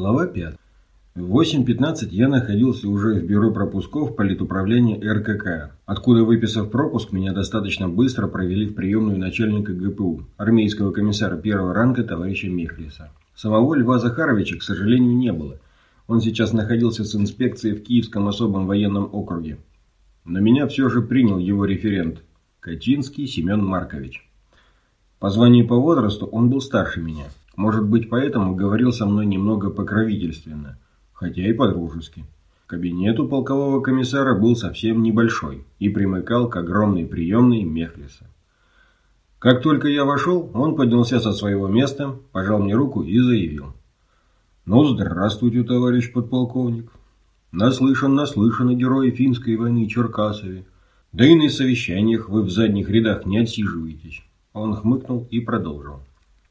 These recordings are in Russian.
Глава 5. В 8.15 я находился уже в бюро пропусков политуправления РКК, откуда, выписав пропуск, меня достаточно быстро провели в приемную начальника ГПУ, армейского комиссара первого ранга товарища Мехлиса. Самого Льва Захаровича, к сожалению, не было. Он сейчас находился с инспекцией в Киевском особом военном округе. Но меня все же принял его референт – Качинский Семен Маркович. По званию и по возрасту он был старше меня – может быть, поэтому говорил со мной немного покровительственно, хотя и по-дружески. Кабинет у полкового комиссара был совсем небольшой и примыкал к огромной приемной Мехлиса. Как только я вошел, он поднялся со своего места, пожал мне руку и заявил. «Ну, здравствуйте, товарищ подполковник. Наслышан, наслышан о герое финской войны Черкасове. Да и на совещаниях вы в задних рядах не отсиживаетесь». Он хмыкнул и продолжил.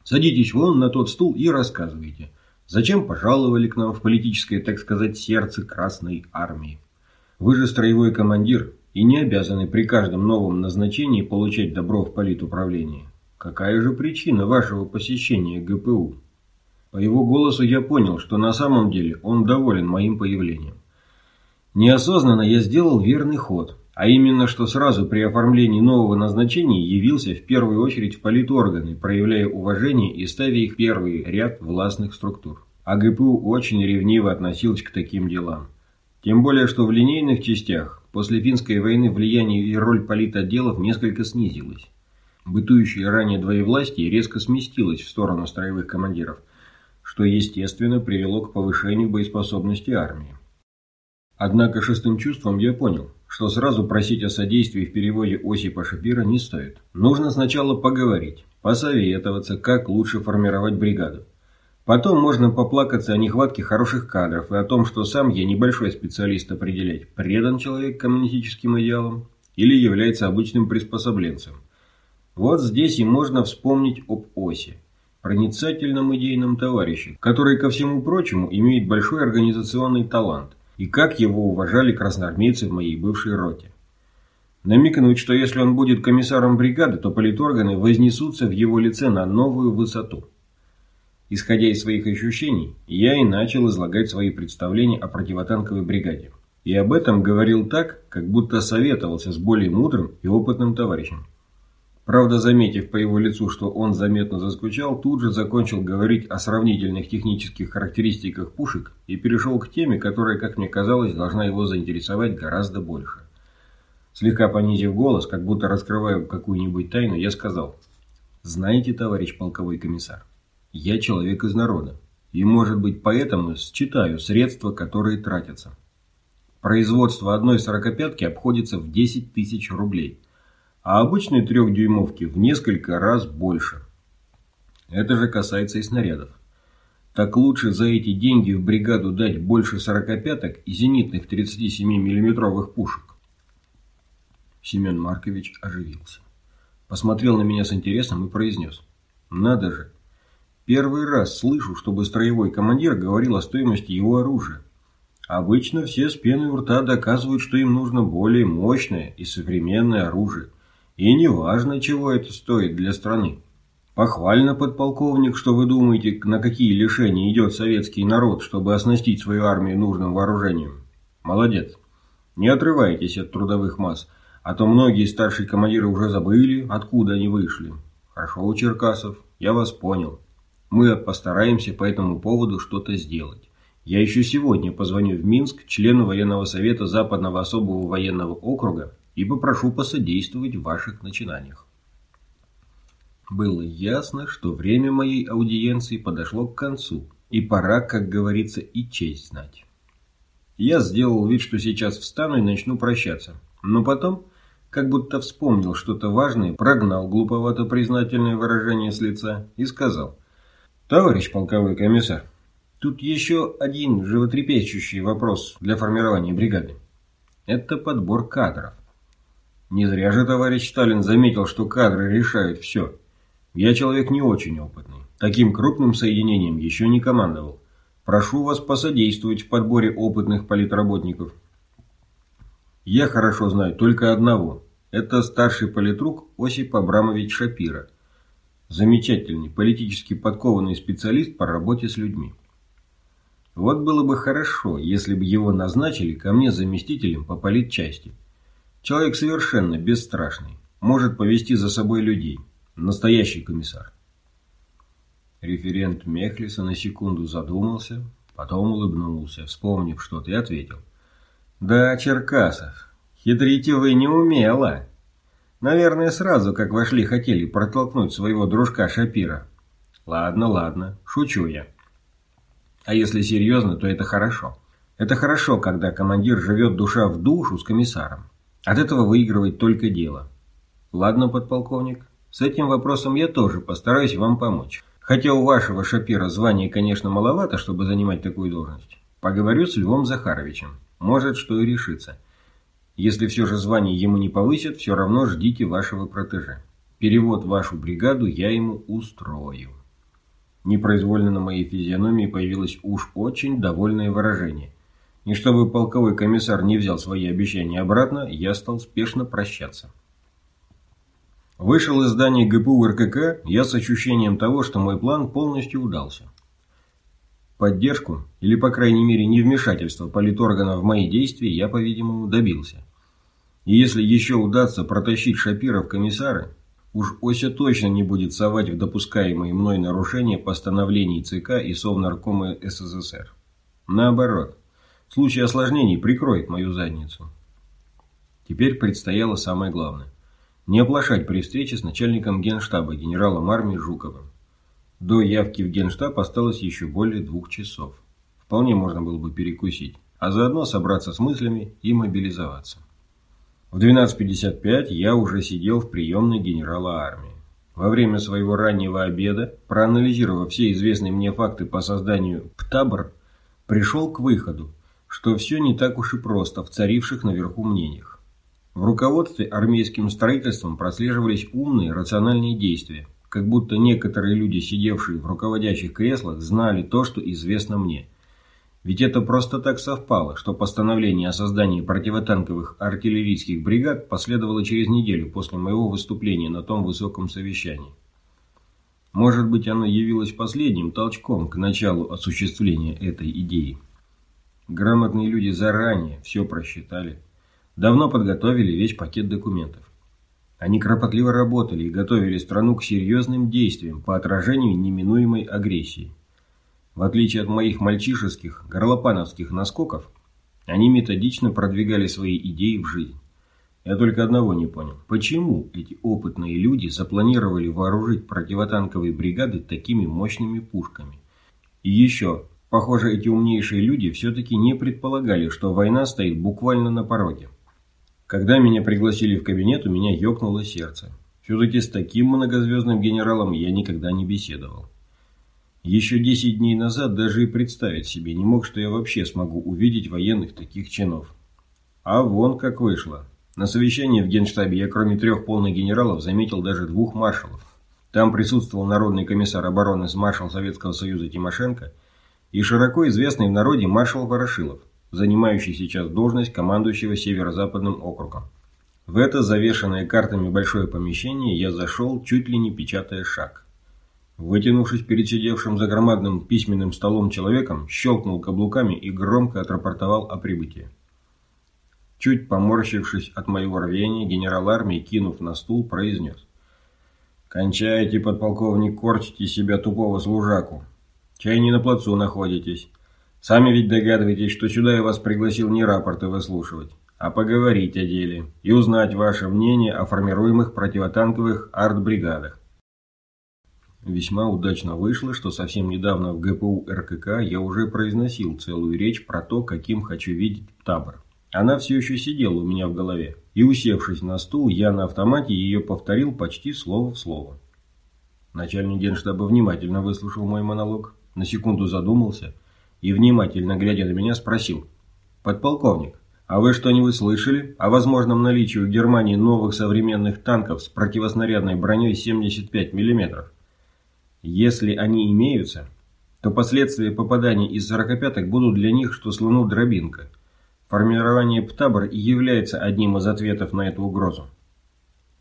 Садитесь вон на тот стул и рассказывайте, зачем пожаловали к нам в политическое, так сказать, сердце Красной Армии. Вы же строевой командир и не обязаны при каждом новом назначении получать добро в политуправление. Какая же причина вашего посещения ГПУ? По его голосу я понял, что на самом деле он доволен моим появлением. Неосознанно я сделал верный ход, а именно, что сразу при оформлении нового назначения явился в первую очередь в политорганы, проявляя уважение и ставя их в первый ряд властных структур. А ГПУ очень ревниво относилась к таким делам. Тем более, что в линейных частях после финской войны влияние и роль политотделов несколько снизилось. Бытующее ранее двоевластие резко сместилось в сторону строевых командиров, что естественно привело к повышению боеспособности армии. Однако шестым чувством я понял – что сразу просить о содействии в переводе Осипа Шапира не стоит. Нужно сначала поговорить, посоветоваться, как лучше формировать бригаду. Потом можно поплакаться о нехватке хороших кадров и о том, что сам я небольшой специалист определять, предан человек коммунистическим идеалам или является обычным приспособленцем. Вот здесь и можно вспомнить об Осе, проницательном идейном товарище, который, ко всему прочему, имеет большой организационный талант и как его уважали красноармейцы в моей бывшей роте. Намекнуть, что если он будет комиссаром бригады, то политорганы вознесутся в его лице на новую высоту. Исходя из своих ощущений, я и начал излагать свои представления о противотанковой бригаде. И об этом говорил так, как будто советовался с более мудрым и опытным товарищем. Правда, заметив по его лицу, что он заметно заскучал, тут же закончил говорить о сравнительных технических характеристиках пушек и перешел к теме, которая, как мне казалось, должна его заинтересовать гораздо больше. Слегка понизив голос, как будто раскрывая какую-нибудь тайну, я сказал, «Знаете, товарищ полковой комиссар, я человек из народа, и, может быть, поэтому считаю средства, которые тратятся. Производство одной сорокопятки обходится в 10 тысяч рублей» а обычной трехдюймовки в несколько раз больше. Это же касается и снарядов. Так лучше за эти деньги в бригаду дать больше сорокопяток и зенитных 37 миллиметровых пушек. Семен Маркович оживился. Посмотрел на меня с интересом и произнес. Надо же. Первый раз слышу, чтобы строевой командир говорил о стоимости его оружия. Обычно все с пеной у рта доказывают, что им нужно более мощное и современное оружие. И не важно, чего это стоит для страны. Похвально, подполковник, что вы думаете, на какие лишения идет советский народ, чтобы оснастить свою армию нужным вооружением. Молодец. Не отрывайтесь от трудовых масс, а то многие старшие командиры уже забыли, откуда они вышли. Хорошо, Черкасов, я вас понял. Мы постараемся по этому поводу что-то сделать. Я еще сегодня позвоню в Минск члену военного совета Западного особого военного округа и попрошу посодействовать в ваших начинаниях. Было ясно, что время моей аудиенции подошло к концу, и пора, как говорится, и честь знать. Я сделал вид, что сейчас встану и начну прощаться, но потом, как будто вспомнил что-то важное, прогнал глуповато-признательное выражение с лица и сказал, «Товарищ полковой комиссар, тут еще один животрепещущий вопрос для формирования бригады. Это подбор кадров. Не зря же товарищ Сталин заметил, что кадры решают все. Я человек не очень опытный. Таким крупным соединением еще не командовал. Прошу вас посодействовать в подборе опытных политработников. Я хорошо знаю только одного. Это старший политрук Осип Абрамович Шапира. Замечательный, политически подкованный специалист по работе с людьми. Вот было бы хорошо, если бы его назначили ко мне заместителем по политчасти. Человек совершенно бесстрашный, может повести за собой людей. Настоящий комиссар. Референт Мехлиса на секунду задумался, потом улыбнулся, вспомнив что-то, и ответил. «Да, Черкасов, хитрите вы не умело. Наверное, сразу, как вошли, хотели протолкнуть своего дружка Шапира. Ладно, ладно, шучу я. А если серьезно, то это хорошо. Это хорошо, когда командир живет душа в душу с комиссаром. От этого выигрывает только дело. Ладно, подполковник, с этим вопросом я тоже постараюсь вам помочь. Хотя у вашего Шапира звания, конечно, маловато, чтобы занимать такую должность. Поговорю с Львом Захаровичем. Может, что и решится. Если все же звание ему не повысят, все равно ждите вашего протеже. Перевод в вашу бригаду я ему устрою. Непроизвольно на моей физиономии появилось уж очень довольное выражение. И чтобы полковой комиссар не взял свои обещания обратно, я стал спешно прощаться. Вышел из здания ГПУ РКК я с ощущением того, что мой план полностью удался. Поддержку, или по крайней мере невмешательство политоргана в мои действия я, по-видимому, добился. И если еще удастся протащить Шапира в комиссары, уж Ося точно не будет совать в допускаемые мной нарушения постановлений ЦК и Совнаркома СССР. Наоборот, в случае осложнений прикроет мою задницу. Теперь предстояло самое главное. Не оплошать при встрече с начальником генштаба генералом армии Жуковым. До явки в генштаб осталось еще более двух часов. Вполне можно было бы перекусить, а заодно собраться с мыслями и мобилизоваться. В 12.55 я уже сидел в приемной генерала армии. Во время своего раннего обеда, проанализировав все известные мне факты по созданию ПТАБР, пришел к выходу, что все не так уж и просто в царивших наверху мнениях. В руководстве армейским строительством прослеживались умные, рациональные действия, как будто некоторые люди, сидевшие в руководящих креслах, знали то, что известно мне – ведь это просто так совпало, что постановление о создании противотанковых артиллерийских бригад последовало через неделю после моего выступления на том высоком совещании. Может быть, оно явилось последним толчком к началу осуществления этой идеи. Грамотные люди заранее все просчитали. Давно подготовили весь пакет документов. Они кропотливо работали и готовили страну к серьезным действиям по отражению неминуемой агрессии. В отличие от моих мальчишеских, горлопановских наскоков, они методично продвигали свои идеи в жизнь. Я только одного не понял. Почему эти опытные люди запланировали вооружить противотанковые бригады такими мощными пушками? И еще, похоже, эти умнейшие люди все-таки не предполагали, что война стоит буквально на пороге. Когда меня пригласили в кабинет, у меня ёкнуло сердце. Все-таки с таким многозвездным генералом я никогда не беседовал. Еще 10 дней назад даже и представить себе не мог, что я вообще смогу увидеть военных таких чинов. А вон как вышло. На совещании в Генштабе я кроме трех полных генералов заметил даже двух маршалов. Там присутствовал народный комиссар обороны с маршал Советского Союза Тимошенко и широко известный в народе маршал Ворошилов, занимающий сейчас должность командующего Северо-Западным округом. В это завешенное картами большое помещение я зашел, чуть ли не печатая шаг. Вытянувшись перед сидевшим за громадным письменным столом человеком, щелкнул каблуками и громко отрапортовал о прибытии. Чуть поморщившись от моего рвения, генерал армии, кинув на стул, произнес. «Кончайте, подполковник, корчите себя тупого служаку. Чай не на плацу находитесь. Сами ведь догадываетесь, что сюда я вас пригласил не рапорты выслушивать, а поговорить о деле и узнать ваше мнение о формируемых противотанковых артбригадах. Весьма удачно вышло, что совсем недавно в ГПУ РКК я уже произносил целую речь про то, каким хочу видеть табор. Она все еще сидела у меня в голове, и усевшись на стул, я на автомате ее повторил почти слово в слово. Начальник генштаба внимательно выслушал мой монолог, на секунду задумался и, внимательно глядя на меня, спросил. «Подполковник, а вы что-нибудь слышали о возможном наличии у Германии новых современных танков с противоснарядной броней 75 мм?» Если они имеются, то последствия попадания из сорокопяток будут для них, что слону дробинка. Формирование ПТАБР является одним из ответов на эту угрозу.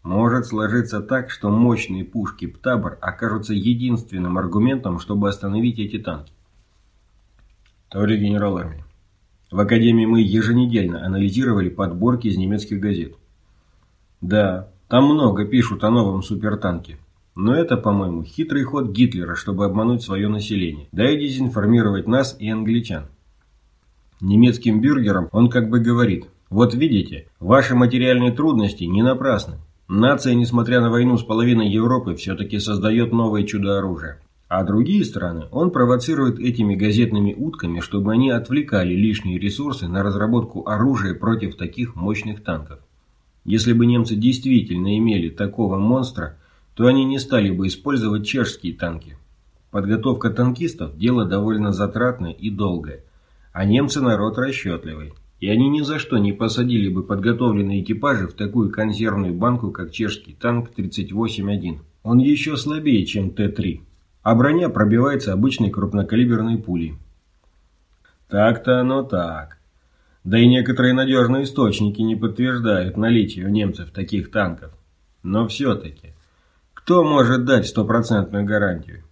Может сложиться так, что мощные пушки ПТАБР окажутся единственным аргументом, чтобы остановить эти танки. Товарищ генерал армии, в Академии мы еженедельно анализировали подборки из немецких газет. Да, там много пишут о новом супертанке. Но это, по-моему, хитрый ход Гитлера, чтобы обмануть свое население, да и дезинформировать нас и англичан. Немецким бюргерам он как бы говорит, вот видите, ваши материальные трудности не напрасны. Нация, несмотря на войну с половиной Европы, все-таки создает новое чудо-оружие. А другие страны он провоцирует этими газетными утками, чтобы они отвлекали лишние ресурсы на разработку оружия против таких мощных танков. Если бы немцы действительно имели такого монстра, то они не стали бы использовать чешские танки. Подготовка танкистов – дело довольно затратное и долгое. А немцы народ расчетливый. И они ни за что не посадили бы подготовленные экипажи в такую консервную банку, как чешский танк 38-1. Он еще слабее, чем Т-3. А броня пробивается обычной крупнокалиберной пулей. Так-то оно так. Да и некоторые надежные источники не подтверждают наличие у немцев таких танков. Но все-таки, кто может дать стопроцентную гарантию?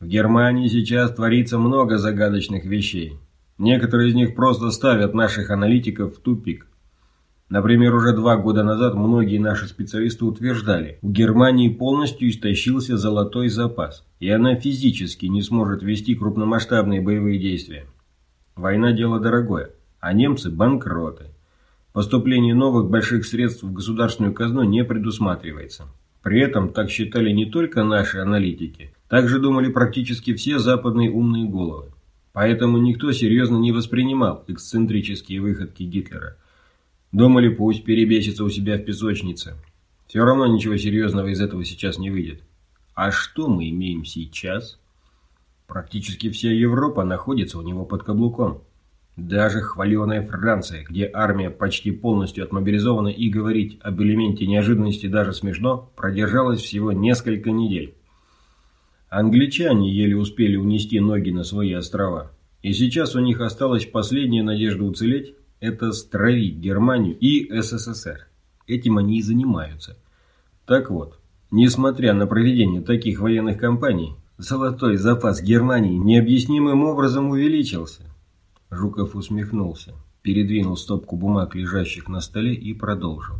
В Германии сейчас творится много загадочных вещей. Некоторые из них просто ставят наших аналитиков в тупик. Например, уже два года назад многие наши специалисты утверждали, в Германии полностью истощился золотой запас, и она физически не сможет вести крупномасштабные боевые действия. Война – дело дорогое, а немцы – банкроты. Поступление новых больших средств в государственную казну не предусматривается. При этом так считали не только наши аналитики, также думали практически все западные умные головы. Поэтому никто серьезно не воспринимал эксцентрические выходки Гитлера. Думали, пусть перебесится у себя в песочнице. Все равно ничего серьезного из этого сейчас не выйдет. А что мы имеем сейчас? Практически вся Европа находится у него под каблуком. Даже хваленая Франция, где армия почти полностью отмобилизована и говорить об элементе неожиданности даже смешно, продержалась всего несколько недель. Англичане еле успели унести ноги на свои острова. И сейчас у них осталась последняя надежда уцелеть – это стравить Германию и СССР. Этим они и занимаются. Так вот, несмотря на проведение таких военных кампаний, золотой запас Германии необъяснимым образом увеличился. Жуков усмехнулся, передвинул стопку бумаг, лежащих на столе, и продолжил.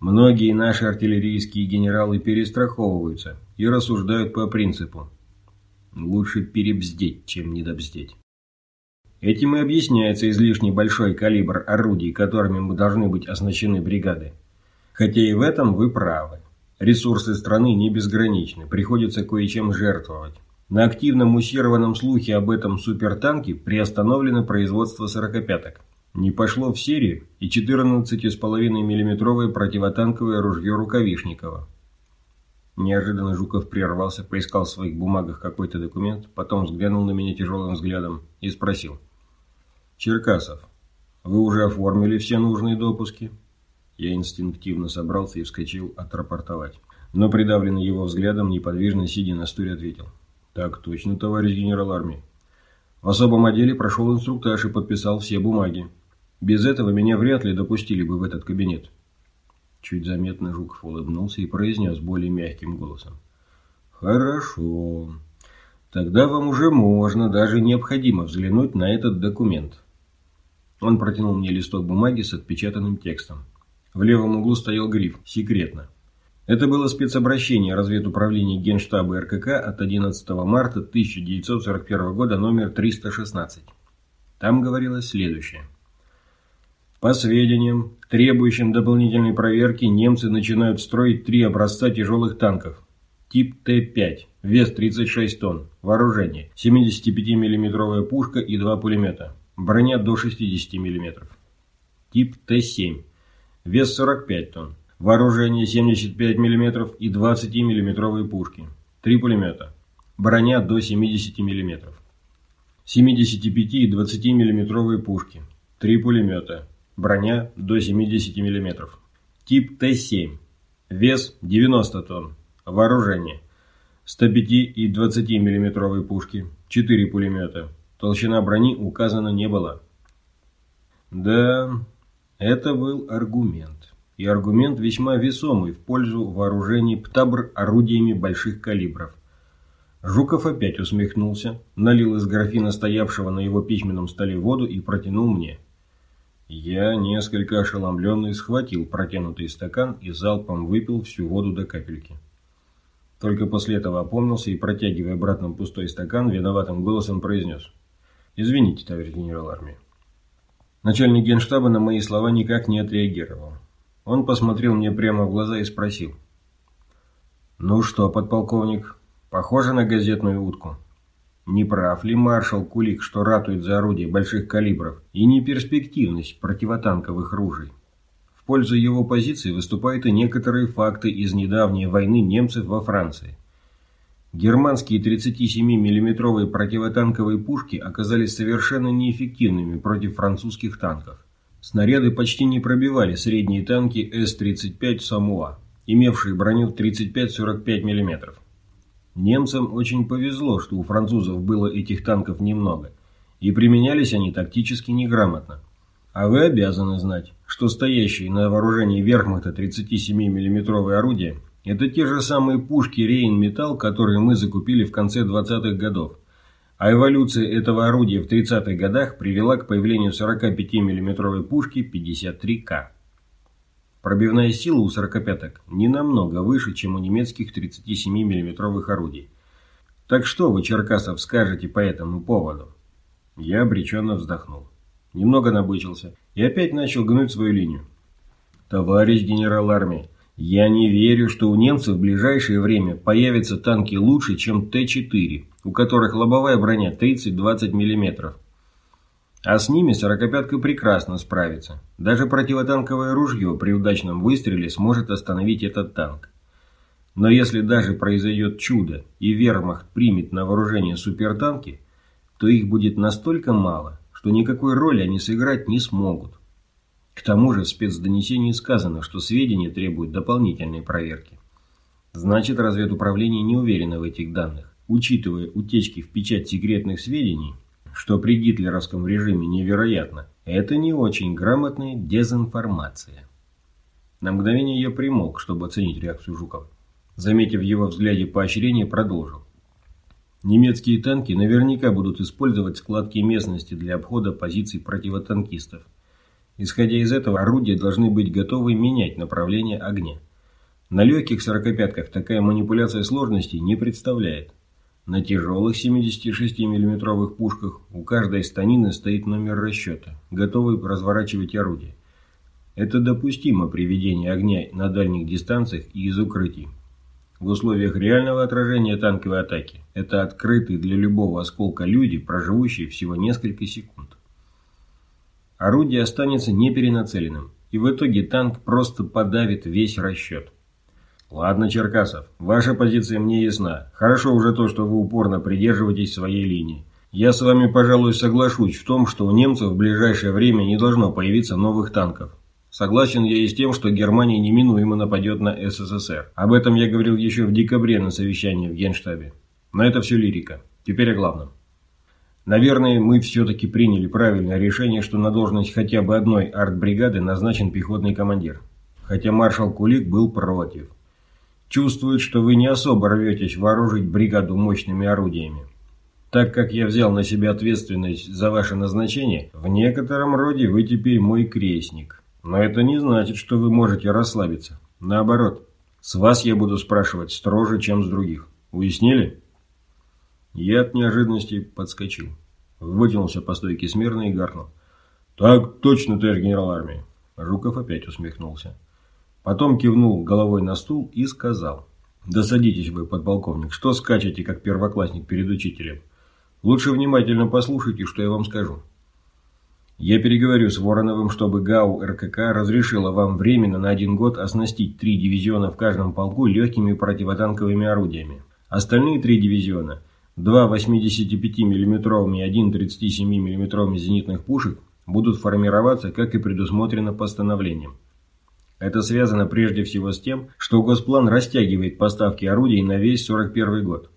Многие наши артиллерийские генералы перестраховываются и рассуждают по принципу «лучше перебздеть, чем недобздеть». Этим и объясняется излишне большой калибр орудий, которыми мы должны быть оснащены бригады. Хотя и в этом вы правы. Ресурсы страны не безграничны, приходится кое-чем жертвовать. На активном муссированном слухе об этом супертанке приостановлено производство сорокопяток. Не пошло в серию и 14,5 миллиметровое противотанковое ружье Рукавишникова. Неожиданно Жуков прервался, поискал в своих бумагах какой-то документ, потом взглянул на меня тяжелым взглядом и спросил. «Черкасов, вы уже оформили все нужные допуски?» Я инстинктивно собрался и вскочил отрапортовать. Но придавленный его взглядом, неподвижно сидя на стуле, ответил. «Так точно, товарищ генерал армии. В особом отделе прошел инструктаж и подписал все бумаги. Без этого меня вряд ли допустили бы в этот кабинет». Чуть заметно Жуков улыбнулся и произнес более мягким голосом. «Хорошо. Тогда вам уже можно, даже необходимо взглянуть на этот документ». Он протянул мне листок бумаги с отпечатанным текстом. В левом углу стоял гриф «Секретно». Это было спецобращение разведуправления Генштаба РКК от 11 марта 1941 года номер 316. Там говорилось следующее. По сведениям, требующим дополнительной проверки, немцы начинают строить три образца тяжелых танков. Тип Т-5, вес 36 тонн, вооружение, 75 миллиметровая пушка и два пулемета, броня до 60 мм. Тип Т-7, вес 45 тонн, вооружение 75 мм и 20 миллиметровые пушки, три пулемета, броня до 70 мм. 75 и 20 миллиметровые пушки, три пулемета, броня до 70 мм. Тип Т-7, вес 90 тонн, вооружение 105 и 20 миллиметровые пушки, 4 пулемета. Толщина брони указана не была. Да, это был аргумент. И аргумент весьма весомый в пользу вооружений ПТАБР орудиями больших калибров. Жуков опять усмехнулся, налил из графина стоявшего на его письменном столе воду и протянул мне. Я, несколько ошеломленный, схватил протянутый стакан и залпом выпил всю воду до капельки. Только после этого опомнился и, протягивая обратно пустой стакан, виноватым голосом произнес. «Извините, товарищ генерал армии». Начальник генштаба на мои слова никак не отреагировал. Он посмотрел мне прямо в глаза и спросил. «Ну что, подполковник, похоже на газетную утку?» Не прав ли маршал Кулик, что ратует за орудия больших калибров и неперспективность противотанковых ружей? В пользу его позиции выступают и некоторые факты из недавней войны немцев во Франции. Германские 37 миллиметровые противотанковые пушки оказались совершенно неэффективными против французских танков. Снаряды почти не пробивали средние танки С-35 «Самуа», имевшие броню 35-45 мм. Немцам очень повезло, что у французов было этих танков немного, и применялись они тактически неграмотно. А вы обязаны знать, что стоящие на вооружении верхмахта 37 миллиметровые орудия – это те же самые пушки Рейн-Металл, которые мы закупили в конце 20-х годов. А эволюция этого орудия в 30-х годах привела к появлению 45 миллиметровой пушки 53К. Пробивная сила у 45-ок не намного выше, чем у немецких 37 миллиметровых орудий. Так что вы, Черкасов, скажете по этому поводу? Я обреченно вздохнул. Немного набычился и опять начал гнуть свою линию. Товарищ генерал армии, я не верю, что у немцев в ближайшее время появятся танки лучше, чем Т-4, у которых лобовая броня 30-20 миллиметров. А с ними сорокопятка прекрасно справится. Даже противотанковое ружье при удачном выстреле сможет остановить этот танк. Но если даже произойдет чудо и вермахт примет на вооружение супертанки, то их будет настолько мало, что никакой роли они сыграть не смогут. К тому же в спецдонесении сказано, что сведения требуют дополнительной проверки. Значит, разведуправление не уверено в этих данных. Учитывая утечки в печать секретных сведений, что при гитлеровском режиме невероятно, это не очень грамотная дезинформация. На мгновение я примолк, чтобы оценить реакцию Жукова. Заметив его взгляде поощрение, продолжил. Немецкие танки наверняка будут использовать складки местности для обхода позиций противотанкистов. Исходя из этого, орудия должны быть готовы менять направление огня. На легких сорокопятках такая манипуляция сложностей не представляет. На тяжелых 76 миллиметровых пушках у каждой станины стоит номер расчета, готовый разворачивать орудие. Это допустимо при ведении огня на дальних дистанциях и из укрытий. В условиях реального отражения танковой атаки это открытые для любого осколка люди, проживущие всего несколько секунд. Орудие останется неперенацеленным, и в итоге танк просто подавит весь расчет. Ладно, Черкасов, ваша позиция мне ясна. Хорошо уже то, что вы упорно придерживаетесь своей линии. Я с вами, пожалуй, соглашусь в том, что у немцев в ближайшее время не должно появиться новых танков. Согласен я и с тем, что Германия неминуемо нападет на СССР. Об этом я говорил еще в декабре на совещании в Генштабе. Но это все лирика. Теперь о главном. Наверное, мы все-таки приняли правильное решение, что на должность хотя бы одной артбригады назначен пехотный командир. Хотя маршал Кулик был против чувствует, что вы не особо рветесь вооружить бригаду мощными орудиями. Так как я взял на себя ответственность за ваше назначение, в некотором роде вы теперь мой крестник. Но это не значит, что вы можете расслабиться. Наоборот, с вас я буду спрашивать строже, чем с других. Уяснили? Я от неожиданности подскочил. Вытянулся по стойке смирно и гаркнул. «Так точно, товарищ генерал армии!» Жуков опять усмехнулся. Потом кивнул головой на стул и сказал. «Да садитесь вы, подполковник, что скачете, как первоклассник перед учителем? Лучше внимательно послушайте, что я вам скажу. Я переговорю с Вороновым, чтобы ГАУ РКК разрешила вам временно на один год оснастить три дивизиона в каждом полку легкими противотанковыми орудиями. Остальные три дивизиона, два 85 миллиметровыми и один 37 миллиметровыми зенитных пушек, будут формироваться, как и предусмотрено постановлением. Это связано прежде всего с тем, что Госплан растягивает поставки орудий на весь 41 год.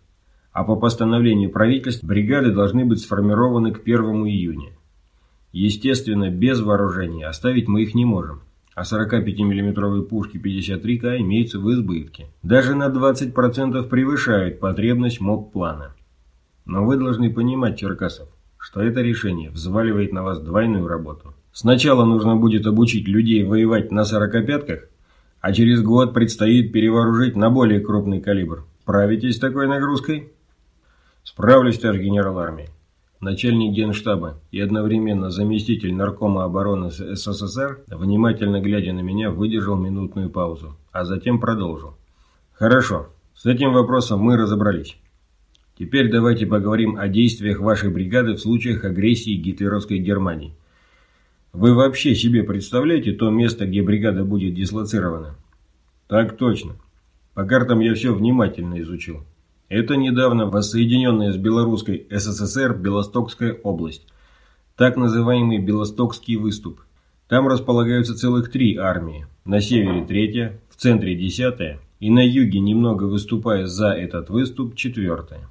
А по постановлению правительства бригады должны быть сформированы к 1 июня. Естественно, без вооружения оставить мы их не можем. а 45 миллиметровые пушки 53К имеются в избытке. Даже на 20% превышают потребность МОП-плана. Но вы должны понимать, Черкасов, что это решение взваливает на вас двойную работу. Сначала нужно будет обучить людей воевать на сорокопятках, а через год предстоит перевооружить на более крупный калибр. Справитесь с такой нагрузкой? Справлюсь, товарищ генерал армии. Начальник генштаба и одновременно заместитель наркома обороны СССР, внимательно глядя на меня, выдержал минутную паузу, а затем продолжил. Хорошо, с этим вопросом мы разобрались. Теперь давайте поговорим о действиях вашей бригады в случаях агрессии гитлеровской Германии. Вы вообще себе представляете то место, где бригада будет дислоцирована? Так точно. По картам я все внимательно изучил. Это недавно воссоединенная с Белорусской СССР Белостокская область, так называемый Белостокский выступ. Там располагаются целых три армии. На севере третья, в центре десятая и на юге, немного выступая за этот выступ, четвертая.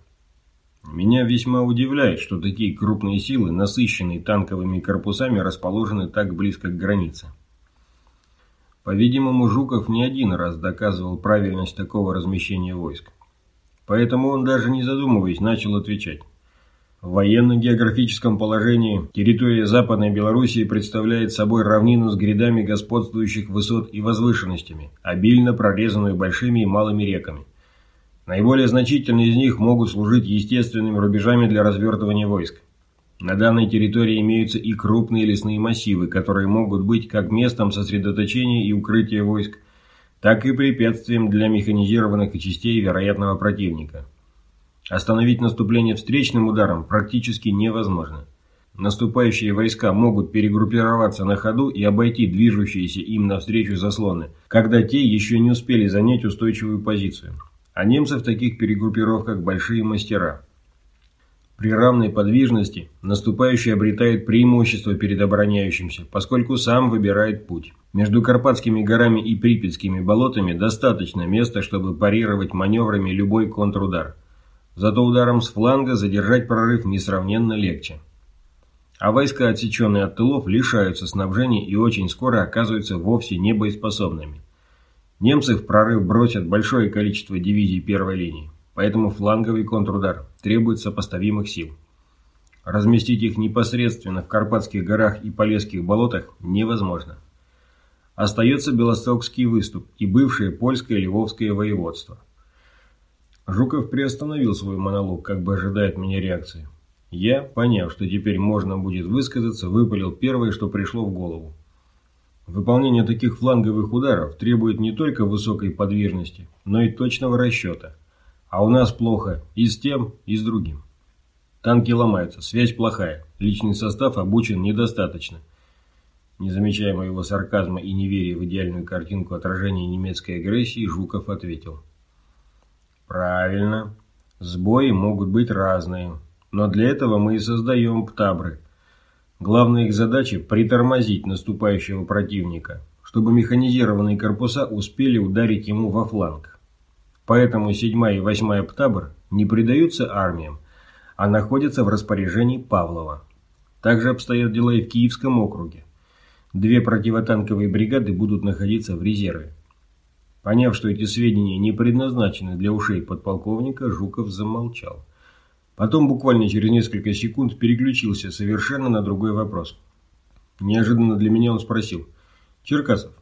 Меня весьма удивляет, что такие крупные силы, насыщенные танковыми корпусами, расположены так близко к границе. По-видимому, Жуков не один раз доказывал правильность такого размещения войск. Поэтому он даже не задумываясь начал отвечать. В военно-географическом положении территория Западной Белоруссии представляет собой равнину с грядами господствующих высот и возвышенностями, обильно прорезанную большими и малыми реками. Наиболее значительные из них могут служить естественными рубежами для развертывания войск. На данной территории имеются и крупные лесные массивы, которые могут быть как местом сосредоточения и укрытия войск, так и препятствием для механизированных частей вероятного противника. Остановить наступление встречным ударом практически невозможно. Наступающие войска могут перегруппироваться на ходу и обойти движущиеся им навстречу заслоны, когда те еще не успели занять устойчивую позицию. А немцы в таких перегруппировках большие мастера. При равной подвижности наступающий обретает преимущество перед обороняющимся, поскольку сам выбирает путь. Между Карпатскими горами и Припятскими болотами достаточно места, чтобы парировать маневрами любой контрудар. Зато ударом с фланга задержать прорыв несравненно легче. А войска, отсеченные от тылов, лишаются снабжения и очень скоро оказываются вовсе не боеспособными. Немцы в прорыв бросят большое количество дивизий первой линии. Поэтому фланговый контрудар требует сопоставимых сил. Разместить их непосредственно в Карпатских горах и Полесских болотах невозможно. Остается Белостокский выступ и бывшее польское Львовское воеводство. Жуков приостановил свой монолог, как бы ожидая от меня реакции. Я, поняв, что теперь можно будет высказаться, выпалил первое, что пришло в голову. Выполнение таких фланговых ударов требует не только высокой подвижности, но и точного расчета. А у нас плохо и с тем, и с другим. Танки ломаются, связь плохая, личный состав обучен недостаточно. Не замечая моего сарказма и неверия в идеальную картинку отражения немецкой агрессии, Жуков ответил. Правильно. Сбои могут быть разные. Но для этого мы и создаем птабры. Главная их задача – притормозить наступающего противника, чтобы механизированные корпуса успели ударить ему во фланг. Поэтому 7 и 8 ПТАБР не придаются армиям, а находятся в распоряжении Павлова. Также обстоят дела и в Киевском округе. Две противотанковые бригады будут находиться в резерве. Поняв, что эти сведения не предназначены для ушей подполковника, Жуков замолчал. Потом буквально через несколько секунд переключился совершенно на другой вопрос. Неожиданно для меня он спросил. «Черкасов,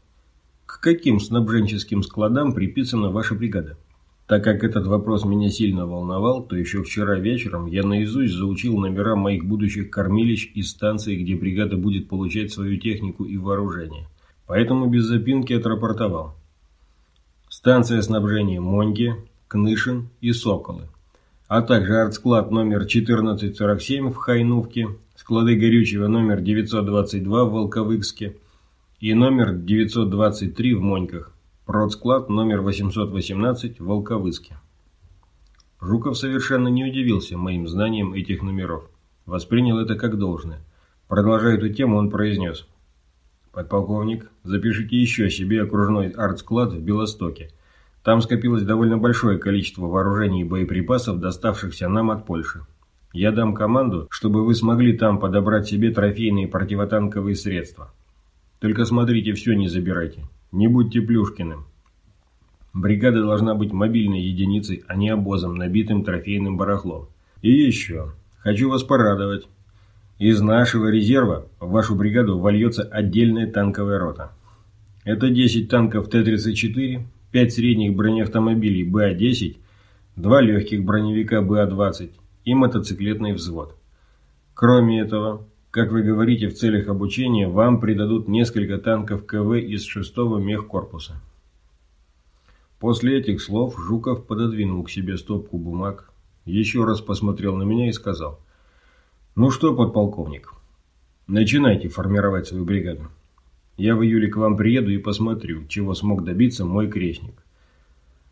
к каким снабженческим складам приписана ваша бригада?» Так как этот вопрос меня сильно волновал, то еще вчера вечером я наизусть заучил номера моих будущих кормилищ и станций, где бригада будет получать свою технику и вооружение. Поэтому без запинки отрапортовал. Станция снабжения Моньки, Кнышин и Соколы. А также артсклад номер 1447 в Хайнувке, склады горючего номер 922 в Волковыске и номер 923 в Моньках. Продсклад номер 818 в Волковыске. Жуков совершенно не удивился моим знанием этих номеров. Воспринял это как должное. Продолжая эту тему, он произнес. «Подполковник, запишите еще себе окружной артсклад в Белостоке. Там скопилось довольно большое количество вооружений и боеприпасов, доставшихся нам от Польши. Я дам команду, чтобы вы смогли там подобрать себе трофейные противотанковые средства. Только смотрите, все не забирайте. Не будьте Плюшкиным. Бригада должна быть мобильной единицей, а не обозом, набитым трофейным барахлом. И еще. Хочу вас порадовать. Из нашего резерва в вашу бригаду вольется отдельная танковая рота. Это 10 танков Т-34, 5 средних бронеавтомобилей БА-10, 2 легких броневика БА-20 и мотоциклетный взвод. Кроме этого, как вы говорите, в целях обучения вам придадут несколько танков КВ из 6-го мехкорпуса. После этих слов Жуков пододвинул к себе стопку бумаг, еще раз посмотрел на меня и сказал. «Ну что, подполковник, начинайте формировать свою бригаду. Я в июле к вам приеду и посмотрю, чего смог добиться мой крестник.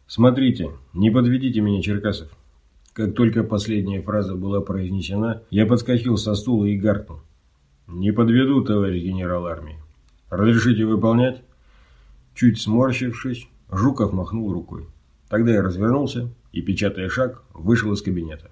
Смотрите, не подведите меня, Черкасов». Как только последняя фраза была произнесена, я подскочил со стула и гаркнул. «Не подведу, товарищ генерал армии. Разрешите выполнять?» Чуть сморщившись, Жуков махнул рукой. Тогда я развернулся и, печатая шаг, вышел из кабинета.